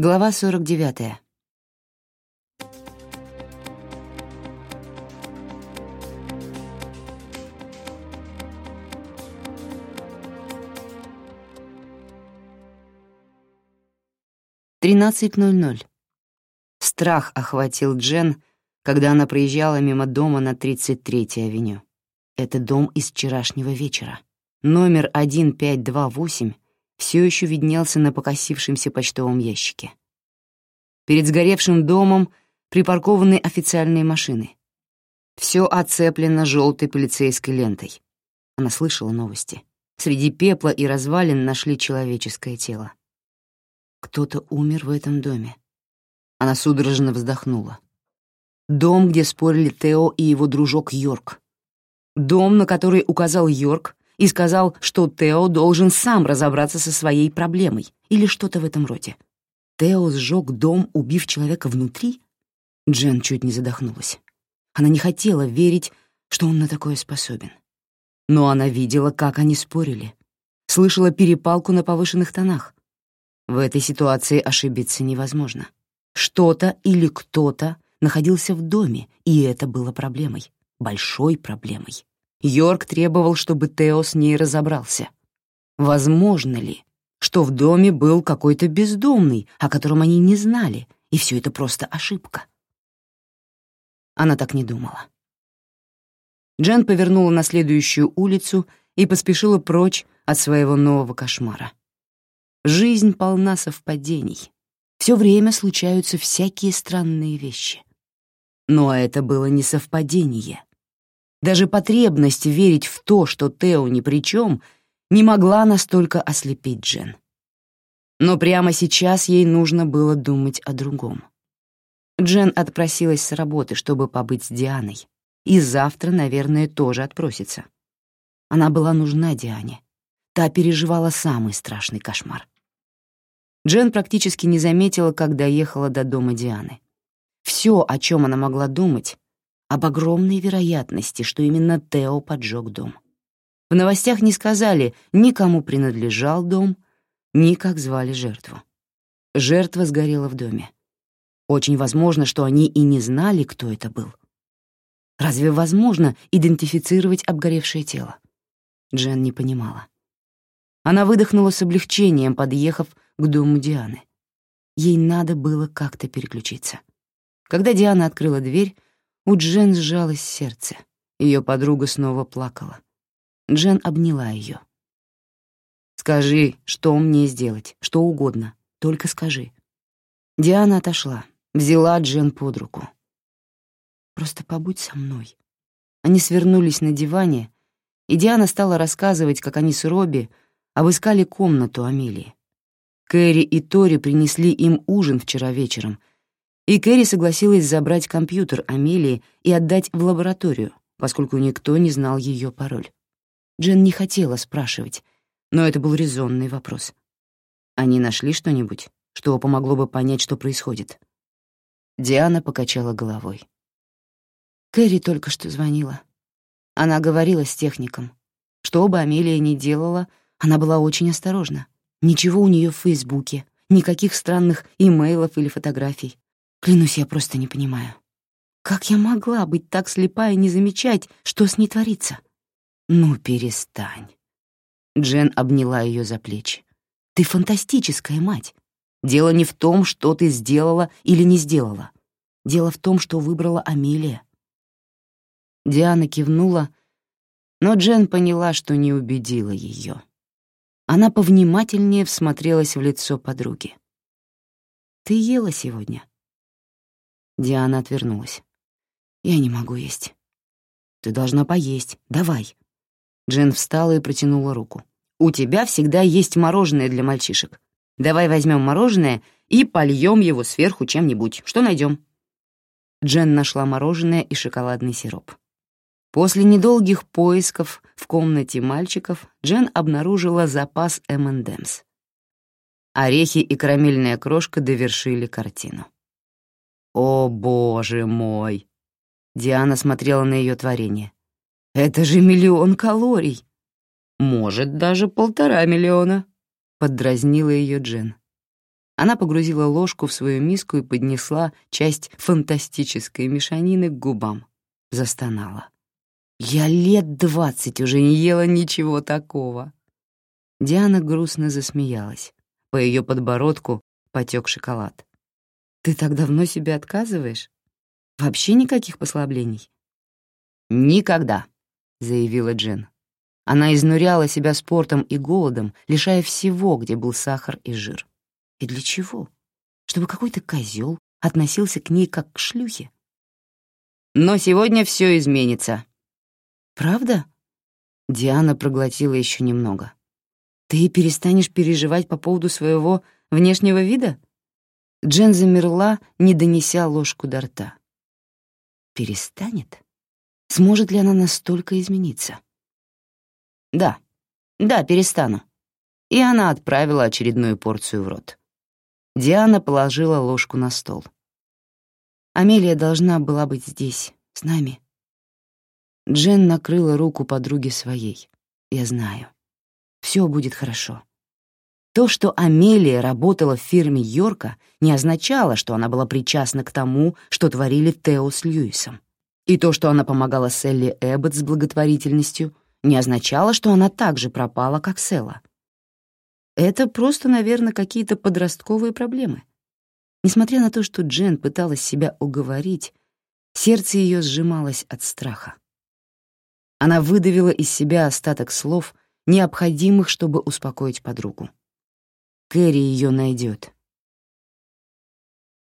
Глава 49. Тринадцать ноль ноль. Страх охватил Джен, когда она проезжала мимо дома на 33-й авеню. Это дом из вчерашнего вечера. Номер 1528 все еще виднелся на покосившемся почтовом ящике. Перед сгоревшим домом припаркованы официальные машины. Все оцеплено желтой полицейской лентой. Она слышала новости. Среди пепла и развалин нашли человеческое тело. Кто-то умер в этом доме. Она судорожно вздохнула. Дом, где спорили Тео и его дружок Йорк. Дом, на который указал Йорк, и сказал, что Тео должен сам разобраться со своей проблемой или что-то в этом роде. Тео сжег дом, убив человека внутри? Джен чуть не задохнулась. Она не хотела верить, что он на такое способен. Но она видела, как они спорили. Слышала перепалку на повышенных тонах. В этой ситуации ошибиться невозможно. Что-то или кто-то находился в доме, и это было проблемой, большой проблемой. Йорк требовал, чтобы Тео с ней разобрался. Возможно ли, что в доме был какой-то бездомный, о котором они не знали, и все это просто ошибка? Она так не думала. Джен повернула на следующую улицу и поспешила прочь от своего нового кошмара. Жизнь полна совпадений. Все время случаются всякие странные вещи. Но это было не совпадение. Даже потребность верить в то, что Тео ни при чем, не могла настолько ослепить Джен. Но прямо сейчас ей нужно было думать о другом. Джен отпросилась с работы, чтобы побыть с Дианой, и завтра, наверное, тоже отпросится. Она была нужна Диане. Та переживала самый страшный кошмар. Джен практически не заметила, когда ехала до дома Дианы. Все, о чем она могла думать, об огромной вероятности, что именно Тео поджег дом. В новостях не сказали, ни кому принадлежал дом, ни как звали жертву. Жертва сгорела в доме. Очень возможно, что они и не знали, кто это был. Разве возможно идентифицировать обгоревшее тело? Джен не понимала. Она выдохнула с облегчением, подъехав к дому Дианы. Ей надо было как-то переключиться. Когда Диана открыла дверь, у Джен сжалось сердце. Ее подруга снова плакала. Джен обняла ее. «Скажи, что мне сделать, что угодно, только скажи». Диана отошла, взяла Джен под руку. «Просто побудь со мной». Они свернулись на диване, и Диана стала рассказывать, как они с Робби обыскали комнату Амелии. Кэрри и Тори принесли им ужин вчера вечером, и Кэрри согласилась забрать компьютер Амелии и отдать в лабораторию, поскольку никто не знал ее пароль. Джен не хотела спрашивать, но это был резонный вопрос. Они нашли что-нибудь, что помогло бы понять, что происходит? Диана покачала головой. Кэрри только что звонила. Она говорила с техником. Что бы Амелия ни делала, она была очень осторожна. Ничего у нее в Фейсбуке, никаких странных имейлов или фотографий. Клянусь, я просто не понимаю. Как я могла быть так слепа и не замечать, что с ней творится? Ну, перестань. Джен обняла ее за плечи. Ты фантастическая мать. Дело не в том, что ты сделала или не сделала. Дело в том, что выбрала Амелия. Диана кивнула, но Джен поняла, что не убедила ее. Она повнимательнее всмотрелась в лицо подруги. «Ты ела сегодня?» Диана отвернулась. «Я не могу есть». «Ты должна поесть. Давай». Джен встала и протянула руку. «У тебя всегда есть мороженое для мальчишек. Давай возьмем мороженое и польем его сверху чем-нибудь. Что найдем?» Джен нашла мороженое и шоколадный сироп. После недолгих поисков в комнате мальчиков Джен обнаружила запас M&M's. Орехи и карамельная крошка довершили картину. «О, боже мой!» Диана смотрела на ее творение. «Это же миллион калорий!» «Может, даже полтора миллиона», — поддразнила ее Джен. Она погрузила ложку в свою миску и поднесла часть фантастической мешанины к губам. Застонала. «Я лет двадцать уже не ела ничего такого». Диана грустно засмеялась. По ее подбородку потек шоколад. «Ты так давно себе отказываешь? Вообще никаких послаблений?» «Никогда», — заявила Джен. Она изнуряла себя спортом и голодом, лишая всего, где был сахар и жир. И для чего? Чтобы какой-то козел относился к ней как к шлюхе. Но сегодня все изменится. Правда? Диана проглотила еще немного. Ты перестанешь переживать по поводу своего внешнего вида? Джен замерла, не донеся ложку до рта. Перестанет? Сможет ли она настолько измениться? Да, да, перестану. И она отправила очередную порцию в рот. Диана положила ложку на стол. Амелия должна была быть здесь, с нами. Джен накрыла руку подруги своей. Я знаю. Все будет хорошо. То, что Амелия работала в фирме Йорка, не означало, что она была причастна к тому, что творили Тео с Льюисом. И то, что она помогала Селли Эббот с благотворительностью, не означало, что она так же пропала, как Села. Это просто, наверное, какие-то подростковые проблемы. Несмотря на то, что Джен пыталась себя уговорить, сердце ее сжималось от страха. Она выдавила из себя остаток слов, необходимых, чтобы успокоить подругу. Кэрри ее найдет,